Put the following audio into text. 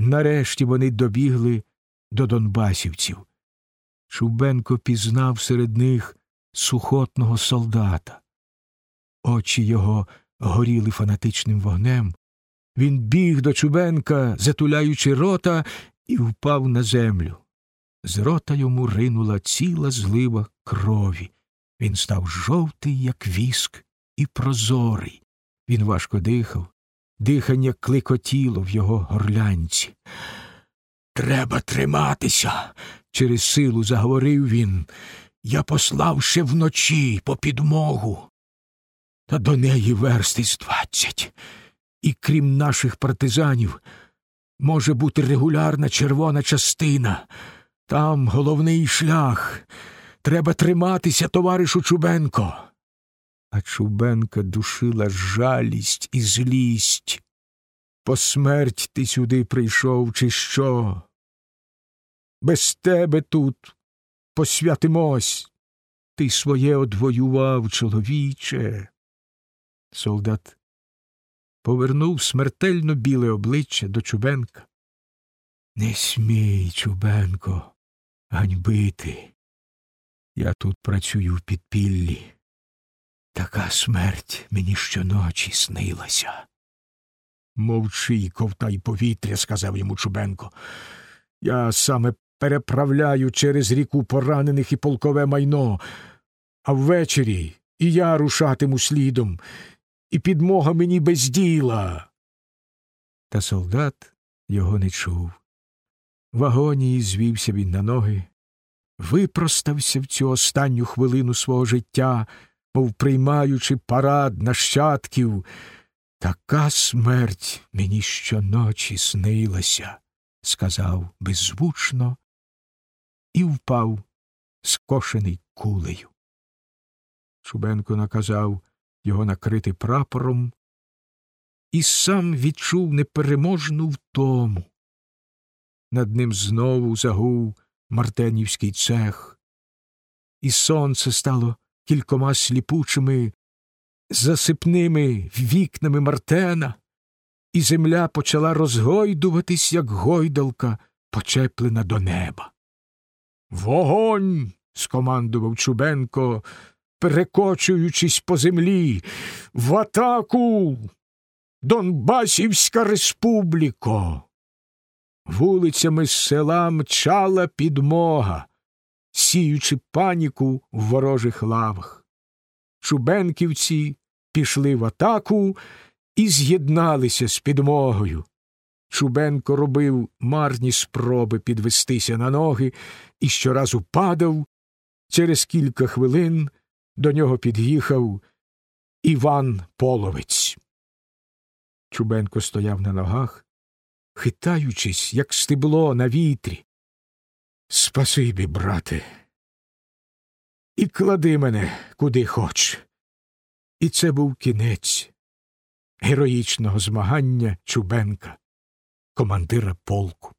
Нарешті вони добігли до донбасівців. Чубенко пізнав серед них сухотного солдата. Очі його горіли фанатичним вогнем. Він біг до Чубенка, затуляючи рота, і впав на землю. З рота йому ринула ціла злива крові. Він став жовтий, як віск, і прозорий. Він важко дихав, дихання кликотіло в його горлянці. Треба триматися, через силу заговорив він. Я послав ще вночі по підмогу. Та до неї верстись двадцять. І крім наших партизанів, може бути регулярна червона частина. Там головний шлях. Треба триматися, товаришу Чубенко. А Чубенка душила жалість і злість. По смерть ти сюди прийшов, чи що? Без тебе тут посвятимось. Ти своє одвоював, чоловіче. Солдат повернув смертельно біле обличчя до Чубенка. Не смій, Чубенко, ганьбити. Я тут працюю в підпіллі. Така смерть мені щоночі снилася. Мовчи й ковтай повітря, сказав йому Чубенко. Я саме переправляю через ріку поранених і полкове майно, а ввечері і я рушатиму слідом, і підмога мені без діла. Та солдат його не чув. В агонії звівся він на ноги, випростався в цю останню хвилину свого життя, мов приймаючи парад нащадків. Така смерть мені щоночі снилася, сказав беззвучно і впав, скошений кулею. Чубенко наказав його накрити прапором і сам відчув непереможну втому. Над ним знову загув мартенівський цех, і сонце стало кількома сліпучими, засипними вікнами Мартена, і земля почала розгойдуватись, як гойдалка, почеплена до неба. Вогонь. скомандував Чубенко, перекочуючись по землі. В атаку. Донбасівська республіко. Вулицями з села мчала підмога, сіючи паніку в ворожих лавах. Чубенківці пішли в атаку і з'єдналися з підмогою. Чубенко робив марні спроби підвестися на ноги і щоразу падав. Через кілька хвилин до нього під'їхав Іван Половець. Чубенко стояв на ногах, хитаючись, як стебло на вітрі. Спасибі, брате. І клади мене куди хоч. І це був кінець героїчного змагання Чубенка, командира полку.